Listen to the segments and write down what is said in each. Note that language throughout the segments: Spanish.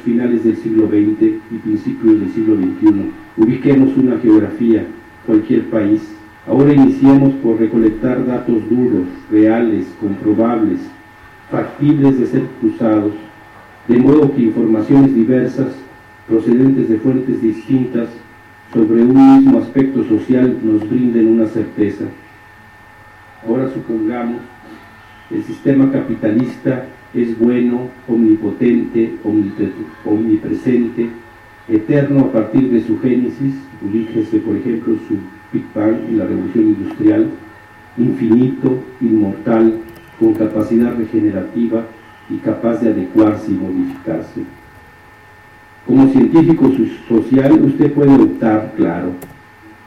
finales del siglo XX y principios del siglo XXI. Ubiquemos una geografía, cualquier país. Ahora iniciemos por recolectar datos duros, reales, comprobables, factibles de ser cruzados, de modo que informaciones diversas, procedentes de fuentes distintas, sobre un mismo aspecto social nos brinden una certeza. Ahora supongamos, el sistema capitalista es bueno, omnipotente, omnipresente, eterno a partir de su génesis, ulígese por ejemplo su Big Bang en la revolución industrial, infinito, inmortal, con capacidad regenerativa y capaz de adecuarse y modificarse. Como científico social usted puede optar, claro,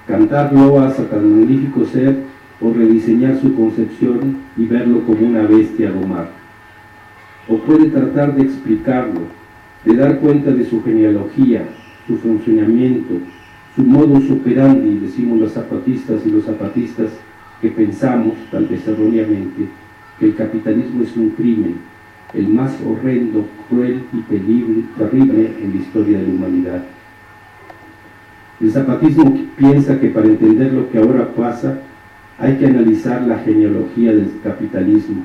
cantar loas a tan magnífico ser o rediseñar su concepción y verlo como una bestia domar. O puede tratar de explicarlo, de dar cuenta de su genealogía, su funcionamiento, su modus operandi, decimos los zapatistas y los zapatistas que pensamos, tal vez erróneamente, que el capitalismo es un crimen, el más horrendo, cruel y terrible en la historia de la humanidad. El zapatismo piensa que para entender lo que ahora pasa hay que analizar la genealogía del capitalismo,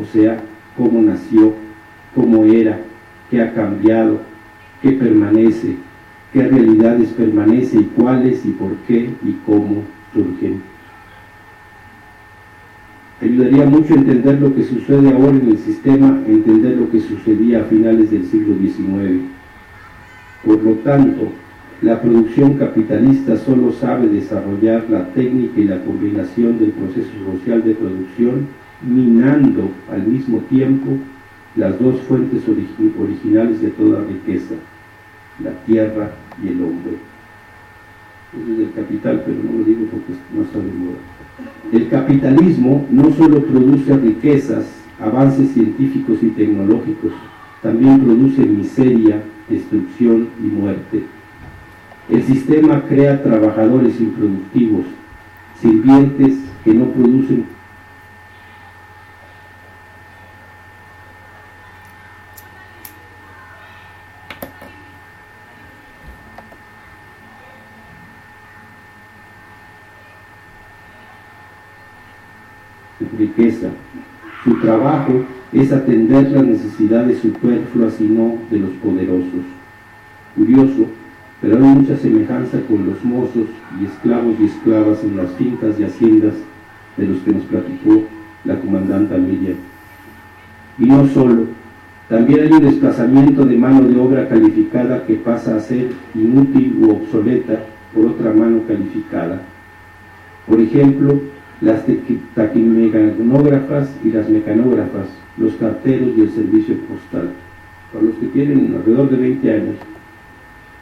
o sea, cómo nació, cómo era, qué ha cambiado, qué permanece, qué realidades permanece y cuáles y por qué y cómo surgen. Ayudaría mucho entender lo que sucede ahora en el sistema, entender lo que sucedía a finales del siglo XIX. Por lo tanto, la producción capitalista solo sabe desarrollar la técnica y la combinación del proceso social de producción, minando al mismo tiempo las dos fuentes originales de toda riqueza, la tierra y el hombre. Eso es el capital, pero no lo digo porque no está de moda. El capitalismo no solo produce riquezas, avances científicos y tecnológicos, también produce miseria, destrucción y muerte. El sistema crea trabajadores improductivos, sirvientes que no producen riqueza. Su trabajo es atender las necesidades superfluas y no de los poderosos. Curioso, pero hay mucha semejanza con los mozos y esclavos y esclavas en las fincas y haciendas de los que nos platicó la comandanta Miriam. Y no solo, también hay un desplazamiento de mano de obra calificada que pasa a ser inútil u obsoleta por otra mano calificada. Por ejemplo, las taquimecanógrafas y las mecanógrafas, los carteros y el servicio postal. Para los que tienen alrededor de 20 años,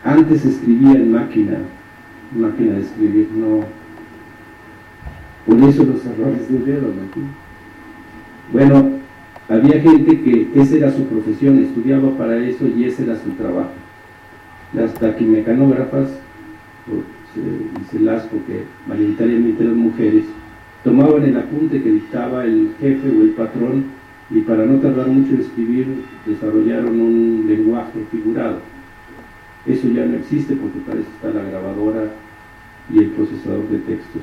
antes escribía en máquina, máquina de escribir, no. Por eso los errores de dedo, Bueno, había gente que esa era su profesión, estudiaba para eso y ese era su trabajo. Las taquimecanógrafas, dice Lasco que mayoritariamente eran mujeres, tomaban el apunte que dictaba el jefe o el patrón y para no tardar mucho en escribir desarrollaron un lenguaje figurado. Eso ya no existe porque para eso está la grabadora y el procesador de textos.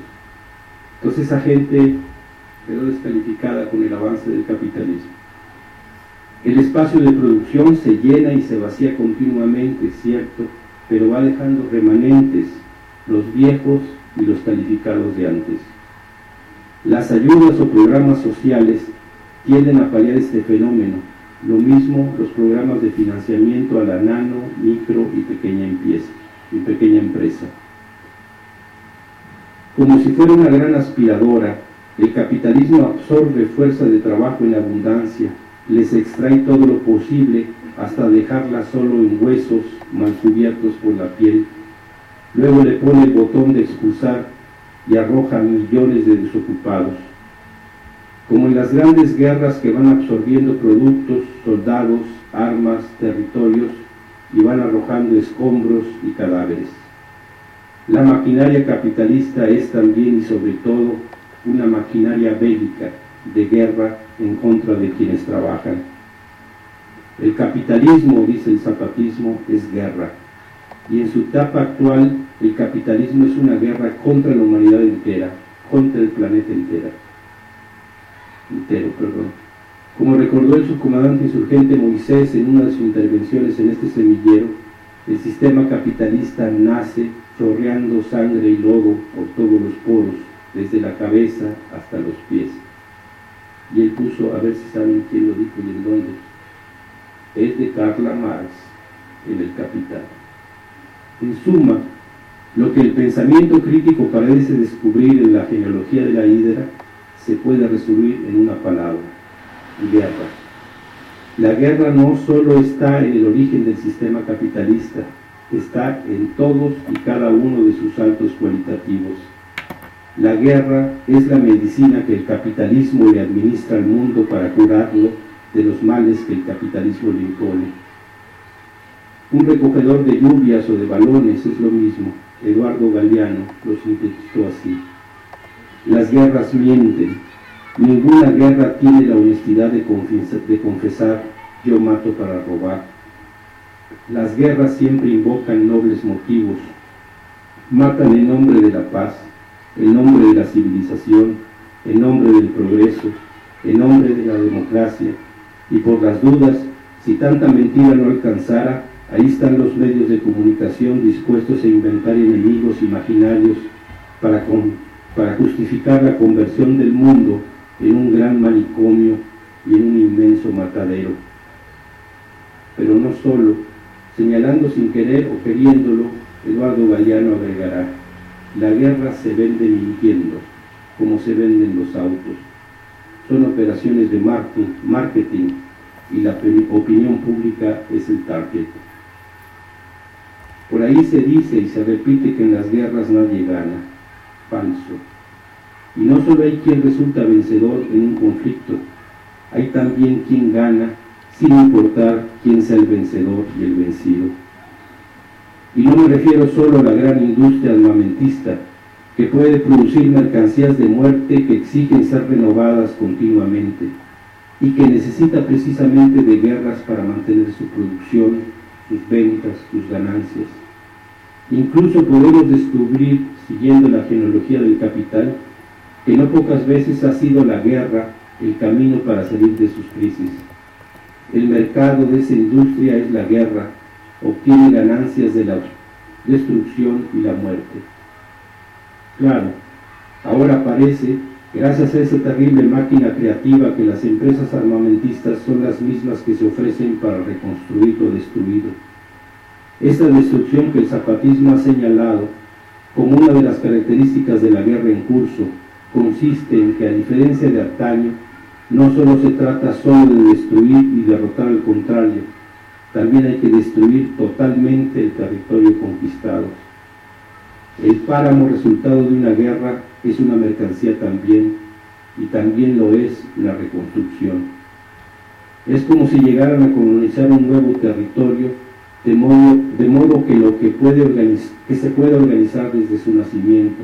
Entonces esa gente quedó descalificada con el avance del capitalismo. El espacio de producción se llena y se vacía continuamente, cierto, pero va dejando remanentes, los viejos y los calificados de antes. Las ayudas o programas sociales tienden a paliar este fenómeno, lo mismo los programas de financiamiento a la nano, micro y pequeña, y pequeña empresa. Como si fuera una gran aspiradora, el capitalismo absorbe fuerza de trabajo en abundancia, les extrae todo lo posible hasta dejarla solo en huesos mal cubiertos por la piel. Luego le pone el botón de expulsar y arroja millones de desocupados. Como en las grandes guerras que van absorbiendo productos, soldados, armas, territorios y van arrojando escombros y cadáveres. La maquinaria capitalista es también y sobre todo una maquinaria bélica de guerra en contra de quienes trabajan. El capitalismo, dice el zapatismo, es guerra. Y en su etapa actual, el capitalismo es una guerra contra la humanidad entera, contra el planeta entera. entero. Perdón. Como recordó el subcomandante insurgente Moisés en una de sus intervenciones en este semillero, el sistema capitalista nace chorreando sangre y lodo por todos los poros, desde la cabeza hasta los pies. Y él puso, a ver si saben quién lo dijo y en dónde, es de Carla Marx en el Capital. En suma, lo que el pensamiento crítico parece descubrir en la genealogía de la hidra se puede resumir en una palabra, guerra. La guerra no solo está en el origen del sistema capitalista, está en todos y cada uno de sus saltos cualitativos. La guerra es la medicina que el capitalismo le administra al mundo para curarlo de los males que el capitalismo le impone. Un recogedor de lluvias o de balones es lo mismo. Eduardo Galeano lo sintetizó así. Las guerras mienten. Ninguna guerra tiene la honestidad de, de confesar yo mato para robar. Las guerras siempre invocan nobles motivos. Matan en nombre de la paz, en nombre de la civilización, en nombre del progreso, en nombre de la democracia, y por las dudas, si tanta mentira no alcanzara, ahí están los medios de comunicación dispuestos a inventar enemigos imaginarios para, para justificar la conversión del mundo en un gran manicomio y en un inmenso matadero. Pero no solo, señalando sin querer o queriéndolo, Eduardo Galeano agregará, la guerra se vende mintiendo, como se venden los autos son operaciones de marketing y la opinión pública es el target. Por ahí se dice y se repite que en las guerras nadie gana. Falso. Y no solo hay quien resulta vencedor en un conflicto, hay también quien gana sin importar quién sea el vencedor y el vencido. Y no me refiero solo a la gran industria armamentista, que puede producir mercancías de muerte que exigen ser renovadas continuamente y que necesita precisamente de guerras para mantener su producción, sus ventas, sus ganancias. Incluso podemos descubrir, siguiendo la genealogía del capital, que no pocas veces ha sido la guerra el camino para salir de sus crisis. El mercado de esa industria es la guerra, obtiene ganancias de la destrucción y la muerte. Claro, ahora parece, gracias a esa terrible máquina creativa, que las empresas armamentistas son las mismas que se ofrecen para reconstruir lo destruido. Esta destrucción que el zapatismo ha señalado como una de las características de la guerra en curso consiste en que a diferencia de antaño, no solo se trata solo de destruir y derrotar al contrario, también hay que destruir totalmente el territorio conquistado. El páramo resultado de una guerra es una mercancía también, y también lo es la reconstrucción. Es como si llegaran a colonizar un nuevo territorio, de modo, de modo que lo que, puede que se puede organizar desde su nacimiento.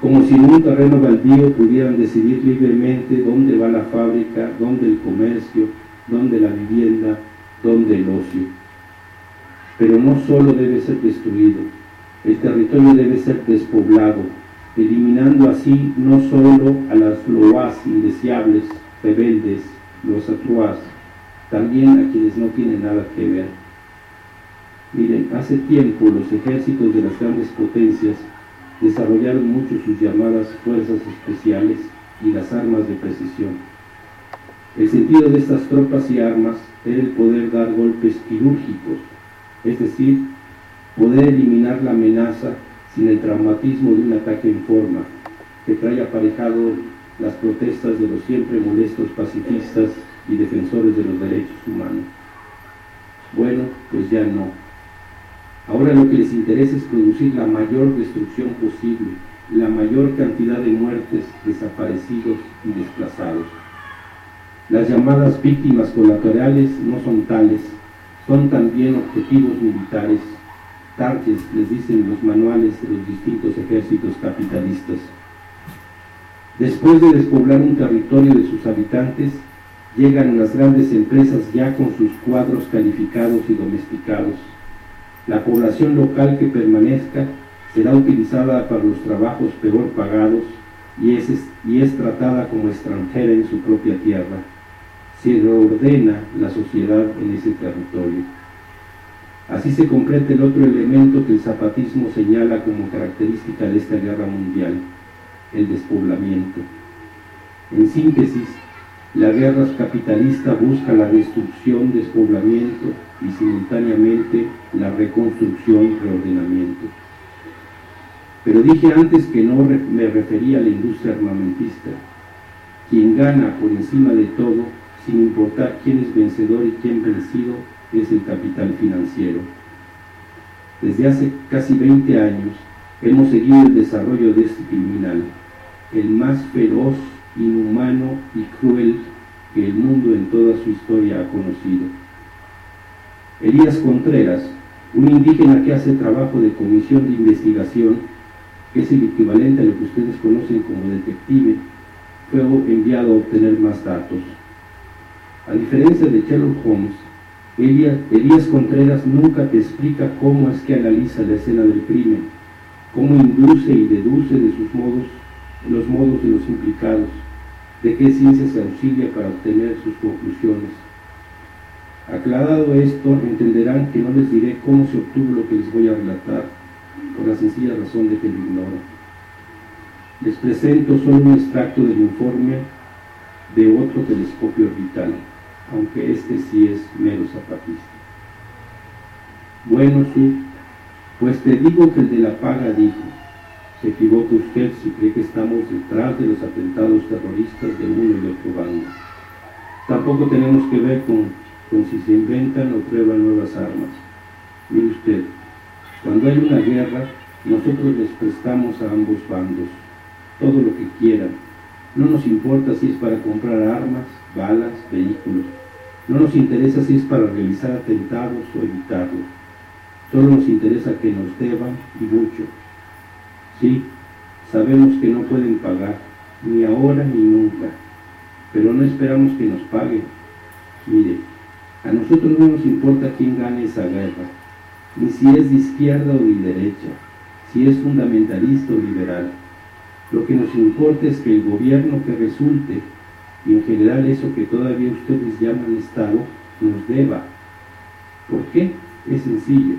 Como si en un terreno baldío pudieran decidir libremente dónde va la fábrica, dónde el comercio, dónde la vivienda, dónde el ocio. Pero no solo debe ser destruido, el territorio debe ser despoblado, eliminando así no solo a las loas indeseables, rebeldes, los atruas, también a quienes no tienen nada que ver. Miren, hace tiempo los ejércitos de las grandes potencias desarrollaron mucho sus llamadas fuerzas especiales y las armas de precisión. El sentido de estas tropas y armas era el poder dar golpes quirúrgicos, es decir, poder eliminar la amenaza sin el traumatismo de un ataque en forma, que trae aparejado las protestas de los siempre molestos pacifistas y defensores de los derechos humanos. Bueno, pues ya no. Ahora lo que les interesa es producir la mayor destrucción posible, la mayor cantidad de muertes, desaparecidos y desplazados. Las llamadas víctimas colaterales no son tales, son también objetivos militares targets, les dicen los manuales de los distintos ejércitos capitalistas. Después de despoblar un territorio de sus habitantes, Llegan las grandes empresas ya con sus cuadros calificados y domesticados. La población local que permanezca será utilizada para los trabajos peor pagados y es, y es tratada como extranjera en su propia tierra. Se reordena la sociedad en ese territorio. Así se completa el otro elemento que el zapatismo señala como característica de esta guerra mundial, el despoblamiento. En síntesis, la guerra capitalista busca la destrucción, despoblamiento y simultáneamente la reconstrucción, reordenamiento. Pero dije antes que no me refería a la industria armamentista. Quien gana por encima de todo, sin importar quién es vencedor y quién vencido, es el capital financiero. Desde hace casi 20 años hemos seguido el desarrollo de este criminal, el más feroz, inhumano y cruel que el mundo en toda su historia ha conocido. Elías Contreras, un indígena que hace trabajo de comisión de investigación, que es el equivalente a lo que ustedes conocen como detective, fue enviado a obtener más datos. A diferencia de Sherlock Holmes, Elías, Contreras nunca te explica cómo es que analiza la escena del crimen, cómo induce y deduce de sus modos los modos de los implicados, de qué ciencia se auxilia para obtener sus conclusiones. Aclarado esto, entenderán que no les diré cómo se obtuvo lo que les voy a relatar, por la sencilla razón de que lo ignoro. Les presento solo un extracto del informe de otro telescopio orbital, aunque este sí es mero zapatista. Bueno, sí, pues te digo que el de la paga dijo, se equivoca usted si cree que estamos detrás de los atentados terroristas de uno y otro bando. Tampoco tenemos que ver con, con si se inventan o prueban nuevas armas. Mire usted, cuando hay una guerra, nosotros les prestamos a ambos bandos todo lo que quieran. No nos importa si es para comprar armas, balas, vehículos. No nos interesa si es para realizar atentados o evitarlo. Solo nos interesa que nos deban y mucho. Sí, sabemos que no pueden pagar, ni ahora ni nunca, pero no esperamos que nos paguen. Mire, a nosotros no nos importa quién gane esa guerra ni si es de izquierda o de derecha, si es fundamentalista o liberal. Lo que nos importa es que el gobierno que resulte, y en general eso que todavía ustedes llaman Estado, nos deba. ¿Por qué? Es sencillo.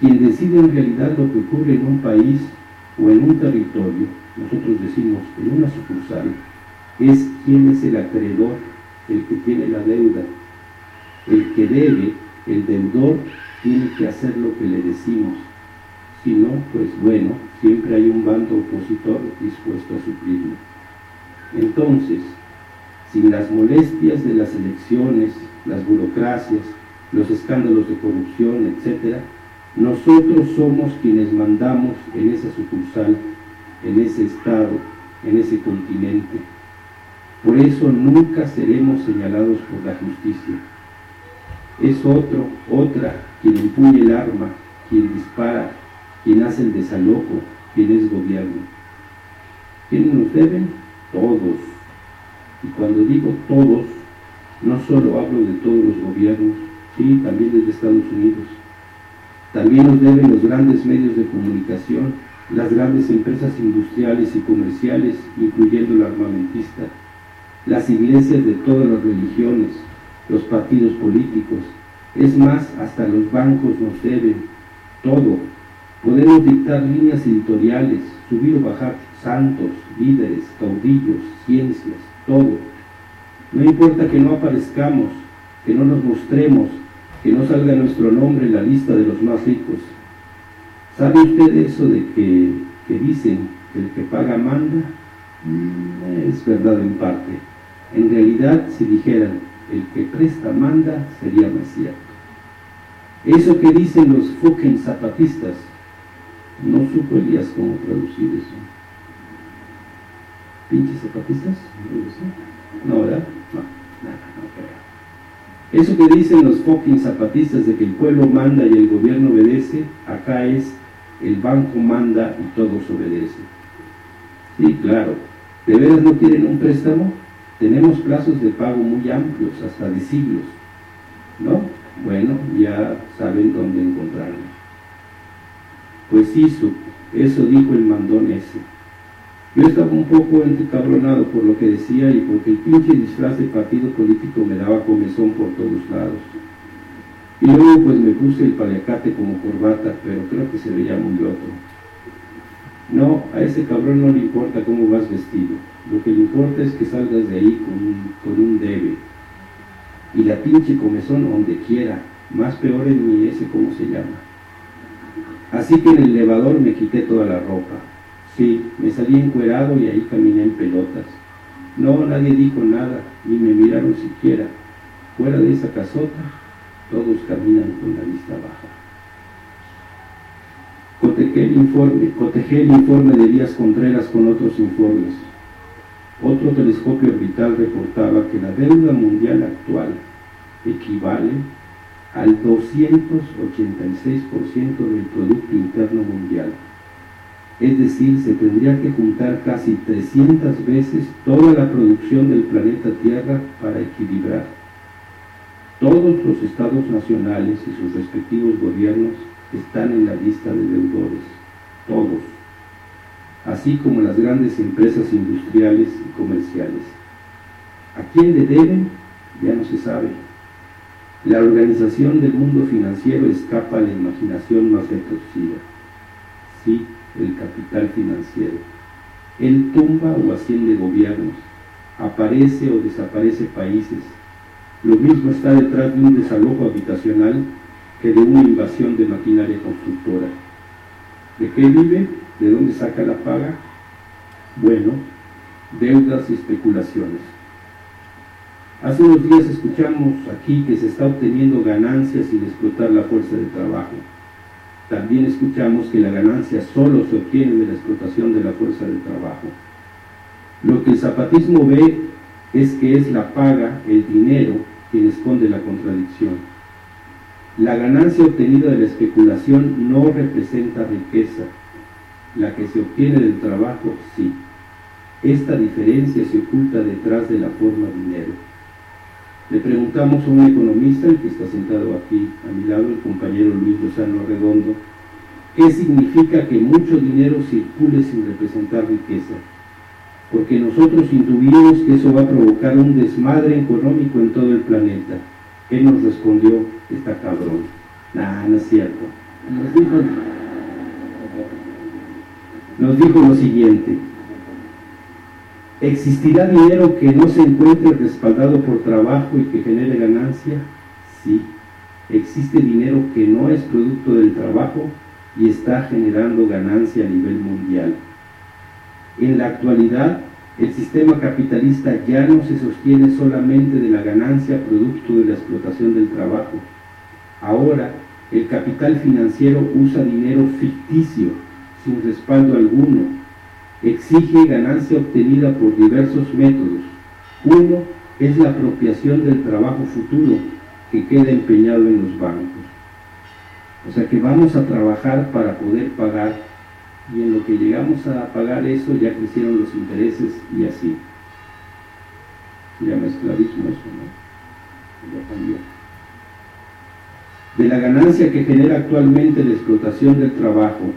Quien decide en realidad lo que ocurre en un país o en un territorio, nosotros decimos en una sucursal, es quién es el acreedor, el que tiene la deuda. El que debe, el deudor, tiene que hacer lo que le decimos. Si no, pues bueno, siempre hay un bando opositor dispuesto a suplirlo. Entonces, sin las molestias de las elecciones, las burocracias, los escándalos de corrupción, etc., nosotros somos quienes mandamos en esa sucursal, en ese estado, en ese continente. Por eso nunca seremos señalados por la justicia. Es otro, otra quien empuña el arma, quien dispara, quien hace el desalojo, quien es gobierno. ¿Quiénes nos deben? Todos. Y cuando digo todos, no solo hablo de todos los gobiernos, sí, también desde Estados Unidos. También nos deben los grandes medios de comunicación, las grandes empresas industriales y comerciales, incluyendo la armamentista, las iglesias de todas las religiones, los partidos políticos, es más, hasta los bancos nos deben todo. Podemos dictar líneas editoriales, subir o bajar santos, líderes, caudillos, ciencias, todo. No importa que no aparezcamos, que no nos mostremos, que no salga nuestro nombre en la lista de los más ricos. ¿Sabe usted eso de que, que dicen que el que paga manda? Mm, es verdad en parte. En realidad, si dijeran, el que presta manda sería más cierto. Eso que dicen los fucking zapatistas, no supo Elías cómo traducir eso. ¿Pinches zapatistas? No, ¿verdad? No, nada, no creo. Eso que dicen los fucking zapatistas de que el pueblo manda y el gobierno obedece, acá es el banco manda y todos obedecen. Sí, claro. ¿De veras no quieren un préstamo? Tenemos plazos de pago muy amplios, hasta de siglos, ¿no? Bueno, ya saben dónde encontrarlo. Pues hizo, eso dijo el mandón ese. Yo estaba un poco encabronado por lo que decía y porque el pinche disfraz de partido político me daba comezón por todos lados. Y luego pues me puse el paliacate como corbata, pero creo que se veía muy otro. No, a ese cabrón no le importa cómo vas vestido. Lo que le importa es que salgas de ahí con un, con un debe. Y la pinche comezón donde quiera. Más peor en mi ese cómo se llama. Así que en el elevador me quité toda la ropa. Sí, me salí encuerado y ahí caminé en pelotas. No, nadie dijo nada, ni me miraron siquiera. Fuera de esa casota, todos caminan con la vista baja. Cotejé el informe, cotejé el informe de Díaz Contreras con otros informes. Otro telescopio orbital reportaba que la deuda mundial actual equivale al 286% del Producto Interno Mundial. Es decir, se tendría que juntar casi 300 veces toda la producción del planeta Tierra para equilibrar. Todos los estados nacionales y sus respectivos gobiernos están en la lista de deudores, todos, así como las grandes empresas industriales y comerciales. ¿A quién le deben? Ya no se sabe. La organización del mundo financiero escapa a la imaginación más retorcida. Sí, el capital financiero. Él tumba o asciende gobiernos, aparece o desaparece países. Lo mismo está detrás de un desalojo habitacional que de una invasión de maquinaria constructora. ¿De qué vive? ¿De dónde saca la paga? Bueno, deudas y especulaciones. Hace unos días escuchamos aquí que se está obteniendo ganancias sin explotar la fuerza de trabajo. También escuchamos que la ganancia solo se obtiene de la explotación de la fuerza de trabajo. Lo que el zapatismo ve es que es la paga, el dinero, quien esconde la contradicción. La ganancia obtenida de la especulación no representa riqueza. La que se obtiene del trabajo, sí. Esta diferencia se oculta detrás de la forma dinero. Le preguntamos a un economista, el que está sentado aquí a mi lado, el compañero Luis Lozano Redondo, qué significa que mucho dinero circule sin representar riqueza. Porque nosotros intuimos que eso va a provocar un desmadre económico en todo el planeta. Él nos respondió, está cabrón. Nah, no es cierto. Nos dijo, nos dijo lo siguiente, ¿existirá dinero que no se encuentre respaldado por trabajo y que genere ganancia? Sí, existe dinero que no es producto del trabajo y está generando ganancia a nivel mundial. En la actualidad, el sistema capitalista ya no se sostiene solamente de la ganancia producto de la explotación del trabajo. Ahora, el capital financiero usa dinero ficticio, sin respaldo alguno. Exige ganancia obtenida por diversos métodos. Uno es la apropiación del trabajo futuro que queda empeñado en los bancos. O sea que vamos a trabajar para poder pagar y en lo que llegamos a pagar eso ya crecieron los intereses y así. Se llama esclavismo eso, ¿no? Ya cambió. De la ganancia que genera actualmente la explotación del trabajo,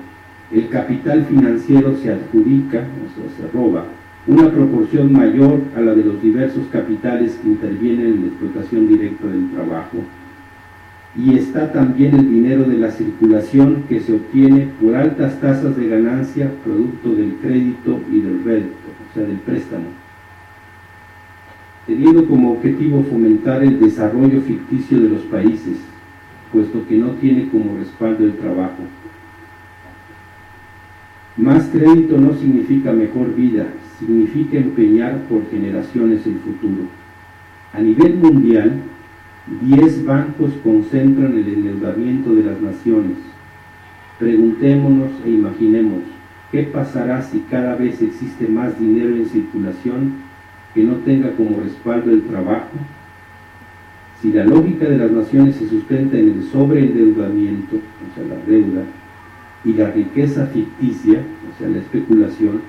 el capital financiero se adjudica, o sea, se roba, una proporción mayor a la de los diversos capitales que intervienen en la explotación directa del trabajo y está también el dinero de la circulación que se obtiene por altas tasas de ganancia producto del crédito y del rédito, o sea, del préstamo, teniendo como objetivo fomentar el desarrollo ficticio de los países, puesto que no tiene como respaldo el trabajo. Más crédito no significa mejor vida, significa empeñar por generaciones el futuro. A nivel mundial, Diez bancos concentran el endeudamiento de las naciones. Preguntémonos e imaginemos, ¿qué pasará si cada vez existe más dinero en circulación que no tenga como respaldo el trabajo? Si la lógica de las naciones se sustenta en el sobreendeudamiento, o sea, la deuda, y la riqueza ficticia, o sea, la especulación,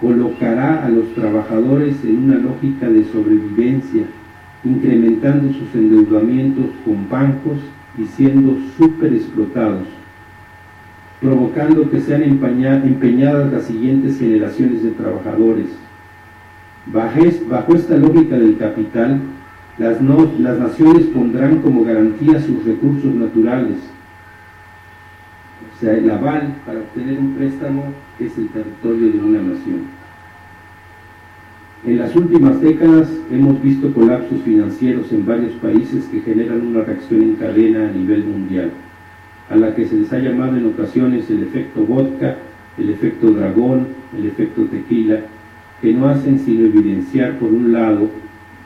colocará a los trabajadores en una lógica de sobrevivencia, incrementando sus endeudamientos con bancos y siendo súper explotados, provocando que sean empeñadas las siguientes generaciones de trabajadores. Bajo esta lógica del capital, las, las naciones pondrán como garantía sus recursos naturales, sea, el aval para obtener un préstamo es el territorio de una nación. En las últimas décadas hemos visto colapsos financieros en varios países que generan una reacción en cadena a nivel mundial, a la que se les ha llamado en ocasiones el efecto vodka, el efecto dragón, el efecto tequila, que no hacen sino evidenciar por un lado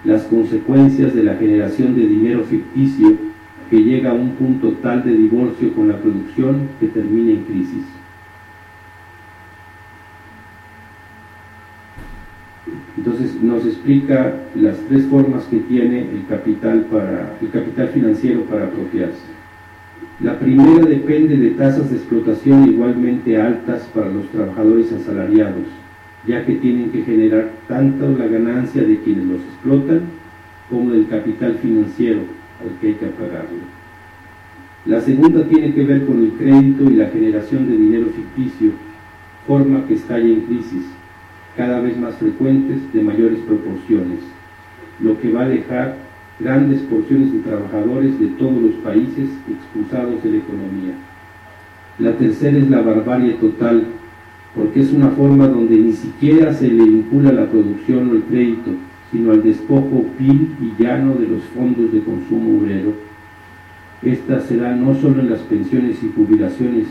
las consecuencias de la generación de dinero ficticio que llega a un punto tal de divorcio con la producción que termina en crisis. Entonces nos explica las tres formas que tiene el capital, para, el capital financiero para apropiarse. La primera depende de tasas de explotación igualmente altas para los trabajadores asalariados, ya que tienen que generar tanto la ganancia de quienes los explotan como del capital financiero al que hay que pagarlo. La segunda tiene que ver con el crédito y la generación de dinero ficticio, forma que estalla en crisis, cada vez más frecuentes de mayores proporciones, lo que va a dejar grandes porciones de trabajadores de todos los países expulsados de la economía. La tercera es la barbarie total, porque es una forma donde ni siquiera se le vincula la producción o el crédito, sino al despojo vil y llano de los fondos de consumo obrero. Esta será no solo en las pensiones y jubilaciones,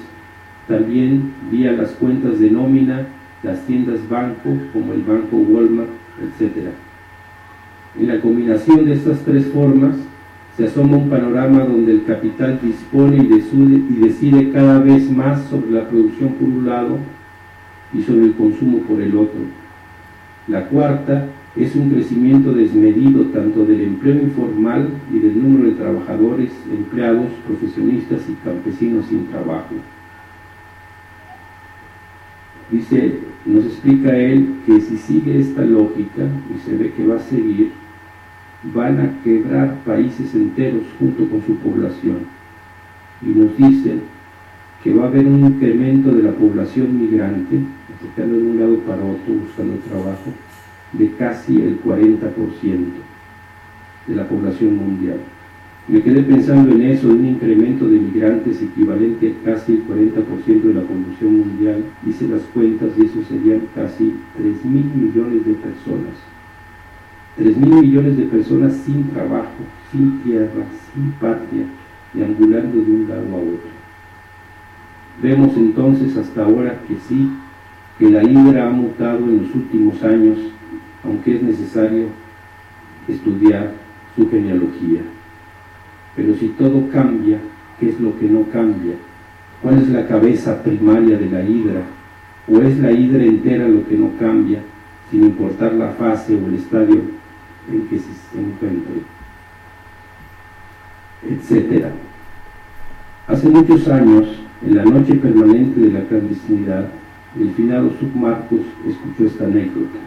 también vía las cuentas de nómina, las tiendas banco, como el banco Walmart, etc. En la combinación de estas tres formas, se asoma un panorama donde el capital dispone y decide cada vez más sobre la producción por un lado y sobre el consumo por el otro. La cuarta es un crecimiento desmedido tanto del empleo informal y del número de trabajadores, empleados, profesionistas y campesinos sin trabajo. Dice, nos explica él que si sigue esta lógica, y se ve que va a seguir, van a quebrar países enteros junto con su población. Y nos dice que va a haber un incremento de la población migrante, afectando de un lado para otro buscando trabajo, de casi el 40% de la población mundial. Me quedé pensando en eso, un incremento de migrantes equivalente a casi el 40% de la población mundial. Hice las cuentas y eso serían casi 3 mil millones de personas. 3 mil millones de personas sin trabajo, sin tierra, sin patria, deambulando de un lado a otro. Vemos entonces hasta ahora que sí, que la hidra ha mutado en los últimos años aunque es necesario estudiar su genealogía. Pero si todo cambia, ¿qué es lo que no cambia? ¿Cuál es la cabeza primaria de la hidra? ¿O es la hidra entera lo que no cambia, sin importar la fase o el estadio en que se encuentre? Etcétera. Hace muchos años, en la noche permanente de la clandestinidad, el finado Submarcos escuchó esta anécdota.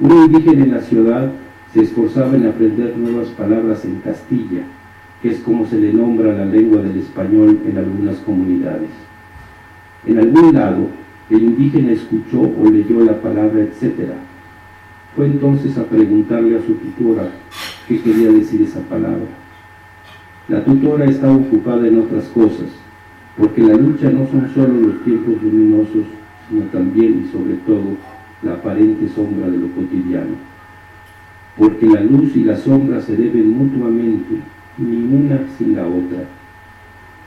Un indígena en la ciudad se esforzaba en aprender nuevas palabras en Castilla, que es como se le nombra la lengua del español en algunas comunidades. En algún lado, el indígena escuchó o leyó la palabra etcétera. Fue entonces a preguntarle a su tutora qué quería decir esa palabra. La tutora estaba ocupada en otras cosas, porque la lucha no son solo los tiempos luminosos, sino también y sobre todo la aparente sombra de lo cotidiano. Porque la luz y la sombra se deben mutuamente, ni una sin la otra.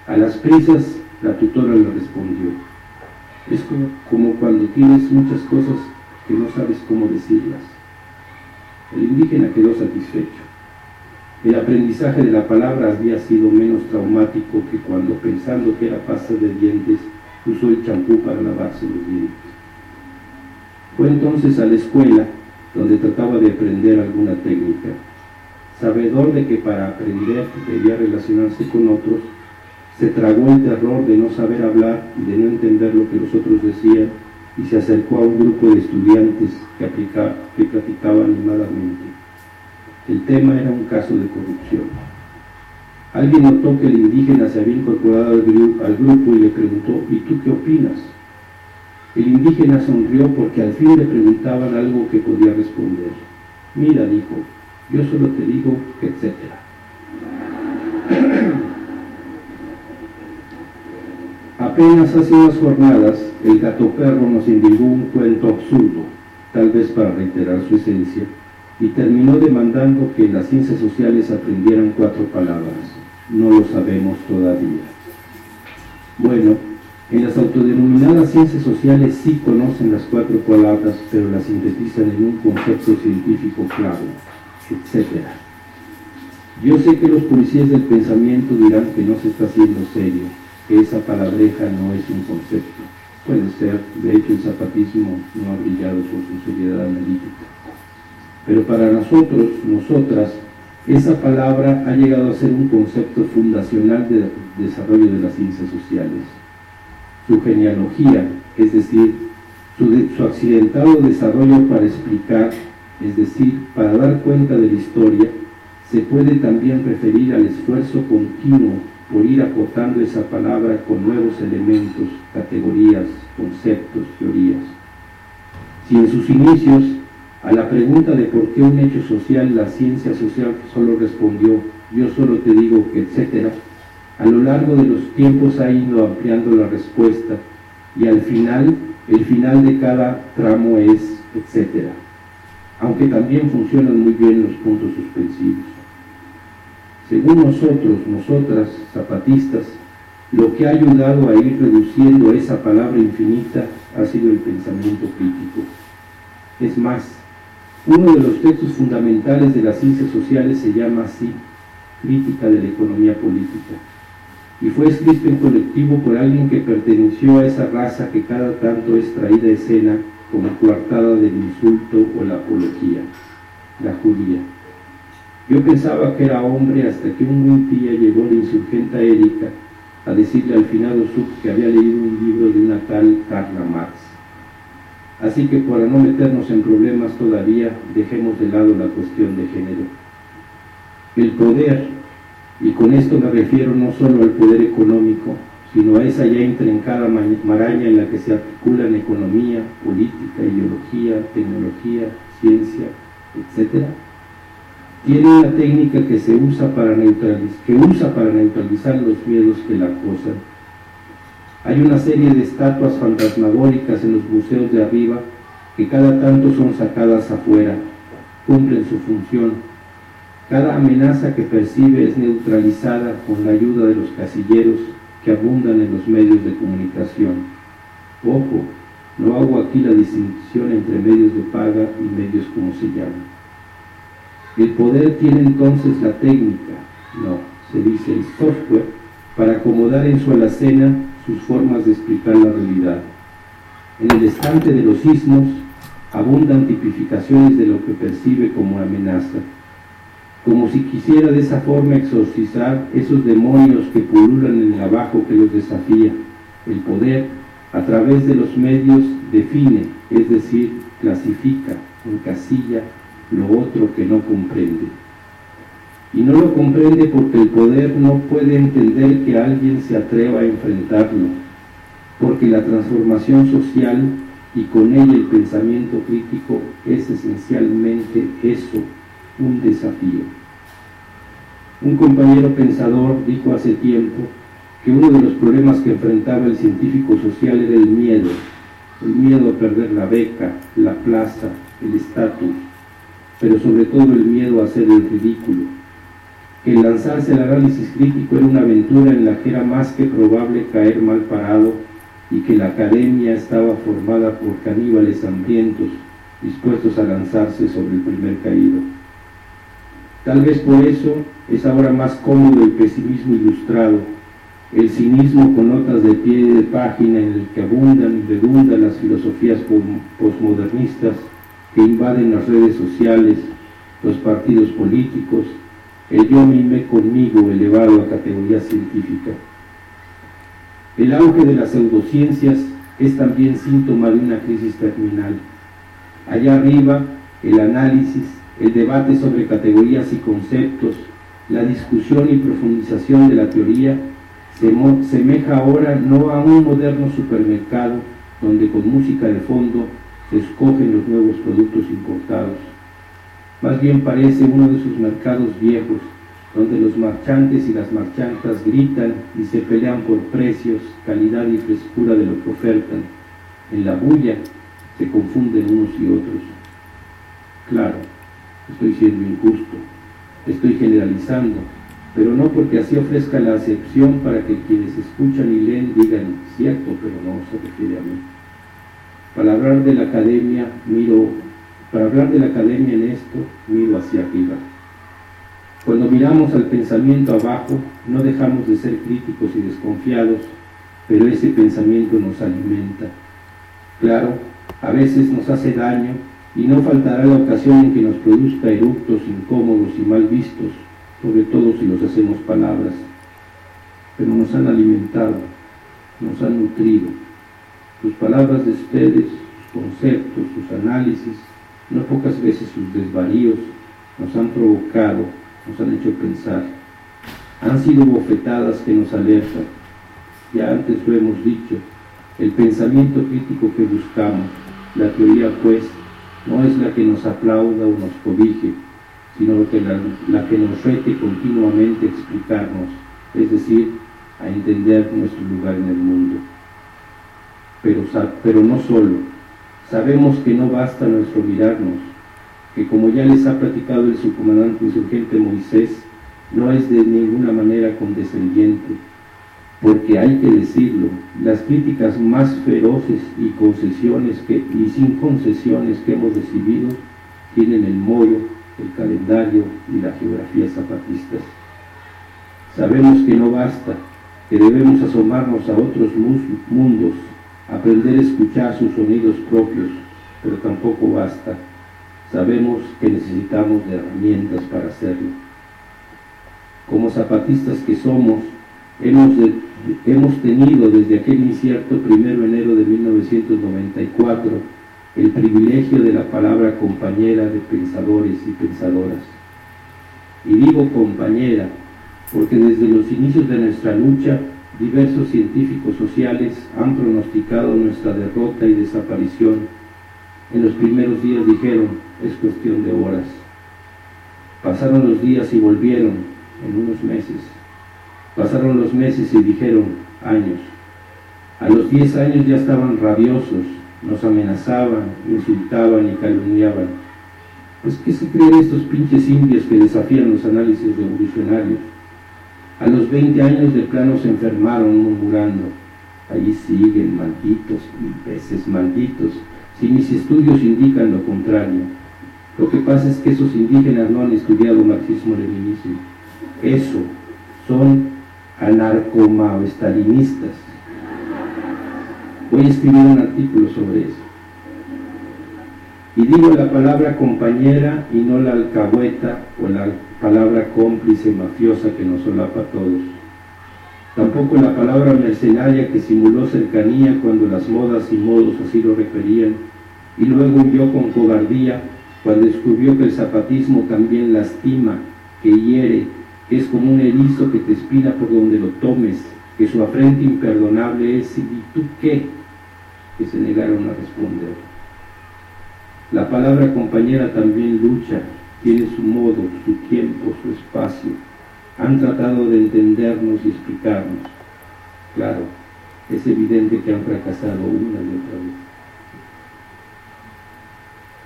A las prisas la tutora le respondió. Es como, como cuando tienes muchas cosas que no sabes cómo decirlas. El indígena quedó satisfecho. El aprendizaje de la palabra había sido menos traumático que cuando, pensando que era pasta de dientes, usó el champú para lavarse los dientes. Fue entonces a la escuela donde trataba de aprender alguna técnica. Sabedor de que para aprender debía relacionarse con otros, se tragó el terror de no saber hablar y de no entender lo que los otros decían y se acercó a un grupo de estudiantes que, aplica, que platicaba animadamente. El tema era un caso de corrupción. Alguien notó que el indígena se había incorporado al, grupo y le preguntó, ¿y tú qué opinas? El indígena sonrió porque al fin le preguntaban algo que podía responder. Mira, dijo, yo solo te digo, etc. Apenas hace unas jornadas, el gato perro nos indicó un cuento absurdo, tal vez para reiterar su esencia, y terminó demandando que las ciencias sociales aprendieran cuatro palabras no lo sabemos todavía. Bueno, en las autodenominadas ciencias sociales sí conocen las cuatro palabras, pero las sintetizan en un concepto científico claro, etc. Yo sé que los policías del pensamiento dirán que no se está haciendo serio, que esa palabreja no es un concepto. Puede ser, de hecho el zapatismo no ha brillado por su seriedad analítica. Pero para nosotros, nosotras, esa palabra ha llegado a ser un concepto fundacional de desarrollo de las ciencias sociales. Su genealogía, es decir, su, accidentado desarrollo para explicar, es decir, para dar cuenta de la historia, se puede también referir al esfuerzo continuo por ir aportando esa palabra con nuevos elementos, categorías, conceptos, teorías. Si en sus inicios a la pregunta de por qué un hecho social, la ciencia social solo respondió, yo solo te digo que, etcétera, a lo largo de los tiempos ha ido ampliando la respuesta y al final, el final de cada tramo es, etcétera, aunque también funcionan muy bien los puntos suspensivos. Según nosotros, nosotras, zapatistas, lo que ha ayudado a ir reduciendo esa palabra infinita ha sido el pensamiento crítico. Es más, uno de los textos fundamentales de las ciencias sociales se llama así, Crítica de la Economía Política, y fue escrito en colectivo por alguien que perteneció a esa raza que cada tanto es traída a escena como coartada del insulto o la apología, la judía. Yo pensaba que era hombre hasta que un buen día llegó la insurgenta Erika a decirle al finado Sub que había leído un libro de una tal Carla Marx Así que para no meternos en problemas todavía, dejemos de lado la cuestión de género. El poder, y con esto me refiero no solo al poder económico, sino a esa ya intrincada maraña en la que se articulan economía, política, ideología, tecnología, ciencia, etc., tiene una técnica que se usa para neutralizar, que usa para neutralizar los miedos que la acosan hay una serie de estatuas fantasmagóricas en los museos de arriba que cada tanto son sacadas afuera, cumplen su función. Cada amenaza que percibe es neutralizada con la ayuda de los casilleros que abundan en los medios de comunicación. Ojo, no hago aquí la distinción entre medios de paga y medios como se llaman. El poder tiene entonces la técnica, no, se dice el software, para acomodar en su alacena sus formas de explicar la realidad. En el estante de los sismos abundan tipificaciones de lo que percibe como amenaza, como si quisiera de esa forma exorcizar esos demonios que pululan en el abajo que los desafía. El poder, a través de los medios, define, es decir, clasifica, encasilla lo otro que no comprende y no lo comprende porque el poder no puede entender que alguien se atreva a enfrentarlo, porque la transformación social y con ella el pensamiento crítico es esencialmente eso, un desafío. Un compañero pensador dijo hace tiempo que uno de los problemas que enfrentaba el científico social era el miedo, el miedo a perder la beca, la plaza, el estatus, pero sobre todo el miedo a hacer el ridículo que lanzarse al análisis crítico era una aventura en la que era más que probable caer mal parado y que la academia estaba formada por caníbales hambrientos dispuestos a lanzarse sobre el primer caído. Tal vez por eso es ahora más cómodo el pesimismo ilustrado, el cinismo con notas de pie de página en el que abundan y redundan las filosofías posmodernistas que invaden las redes sociales, los partidos políticos, el yo mime conmigo elevado a categoría científica. El auge de las pseudociencias es también síntoma de una crisis terminal. Allá arriba, el análisis, el debate sobre categorías y conceptos, la discusión y profundización de la teoría se semeja ahora no a un moderno supermercado donde con música de fondo se escogen los nuevos productos importados. Más bien parece uno de esos mercados viejos donde los marchantes y las marchantas gritan y se pelean por precios, calidad y frescura de lo que ofertan. En la bulla se confunden unos y otros. Claro, estoy siendo injusto, estoy generalizando, pero no porque así ofrezca la acepción para que quienes escuchan y leen digan cierto, pero no se refiere a mí. Para hablar de la academia, miro, para hablar de la academia en esto, miro hacia arriba cuando miramos al pensamiento abajo, no dejamos de ser críticos y desconfiados, pero ese pensamiento nos alimenta. Claro, a veces nos hace daño y no faltará la ocasión en que nos produzca eructos incómodos y mal vistos, sobre todo si los hacemos palabras. Pero nos han alimentado, nos han nutrido. Sus palabras de ustedes, sus conceptos, sus análisis, no pocas veces sus desvaríos, nos han provocado nos han hecho pensar. Han sido bofetadas que nos alertan. Ya antes lo hemos dicho, el pensamiento crítico que buscamos, la teoría pues, no es la que nos aplauda o nos cobije, sino que la, que nos rete continuamente a explicarnos, es decir, a entender nuestro lugar en el mundo. Pero, pero no solo, sabemos que no basta nuestro mirarnos, que como ya les ha platicado el subcomandante insurgente Moisés, no es de ninguna manera condescendiente, porque hay que decirlo, las críticas más feroces y concesiones y sin concesiones que hemos recibido tienen el mollo, el calendario y la geografía zapatistas. Sabemos que no basta, que debemos asomarnos a otros mundos, aprender a escuchar sus sonidos propios, pero tampoco basta sabemos que necesitamos de herramientas para hacerlo. Como zapatistas que somos, hemos, hemos tenido desde aquel incierto primero de enero de 1994 el privilegio de la palabra compañera de pensadores y pensadoras. Y digo compañera porque desde los inicios de nuestra lucha diversos científicos sociales han pronosticado nuestra derrota y desaparición. En los primeros días dijeron, es cuestión de horas. Pasaron los días y volvieron en unos meses. Pasaron los meses y dijeron años. A los diez años ya estaban rabiosos, nos amenazaban, insultaban y calumniaban. Pues ¿qué se creen estos pinches indios que desafían los análisis revolucionarios? A los 20 años de plano se enfermaron murmurando. Allí siguen malditos, peces malditos, si mis estudios indican lo contrario. Lo que pasa es que esos indígenas no han estudiado marxismo-leninismo. Eso, son anarcomaoestalinistas. Voy a escribir un artículo sobre eso. Y digo la palabra compañera y no la alcahueta o la palabra cómplice mafiosa que nos solapa a todos. Tampoco la palabra mercenaria que simuló cercanía cuando las modas y modos así lo referían, y luego huyó con cobardía cuando descubrió que el zapatismo también lastima, que hiere, es como un erizo que te espina por donde lo tomes, que su afrente imperdonable es, ¿y tú qué? que se negaron a responder. La palabra compañera también lucha, tiene su modo, su tiempo, su espacio. Han tratado de entendernos y explicarnos. Claro, es evidente que han fracasado una y otra vez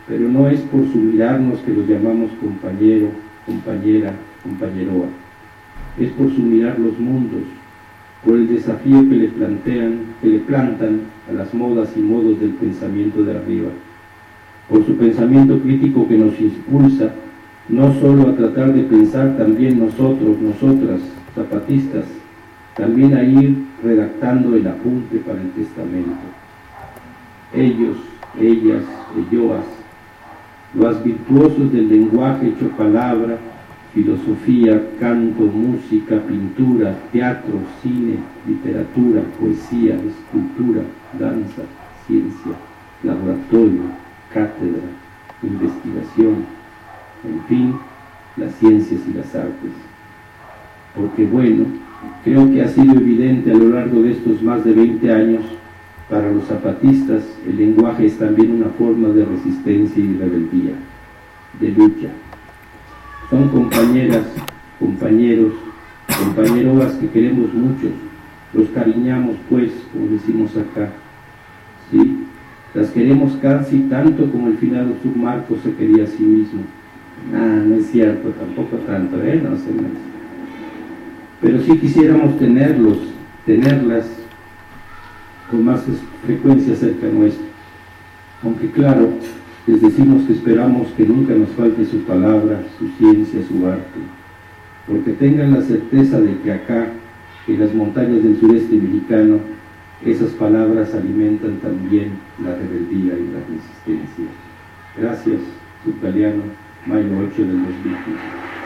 pero no es por su mirarnos que los llamamos compañero, compañera, compañeroa. Es por su mirar los mundos, por el desafío que le plantean, que le plantan a las modas y modos del pensamiento de arriba, por su pensamiento crítico que nos impulsa no solo a tratar de pensar también nosotros, nosotras, zapatistas, también a ir redactando el apunte para el testamento. Ellos, ellas, elloas, los virtuosos del lenguaje hecho palabra, filosofía, canto, música, pintura, teatro, cine, literatura, poesía, escultura, danza, ciencia, laboratorio, cátedra, investigación, en fin, las ciencias y las artes. Porque bueno, creo que ha sido evidente a lo largo de estos más de 20 años, para los zapatistas el lenguaje es también una forma de resistencia y rebeldía, de lucha. Son compañeras, compañeros, compañeroas que queremos mucho, los cariñamos pues, como decimos acá, ¿sí? Las queremos casi tanto como el finado submarco se quería a sí mismo. Ah, no es cierto, tampoco tanto, ¿eh? No sé más. Pero sí quisiéramos tenerlos, tenerlas con más frecuencia cerca nuestro. Aunque claro, les decimos que esperamos que nunca nos falte su palabra, su ciencia, su arte, porque tengan la certeza de que acá, en las montañas del sureste mexicano, esas palabras alimentan también la rebeldía y la resistencia. Gracias, subtaliano, mayo 8 del 2015.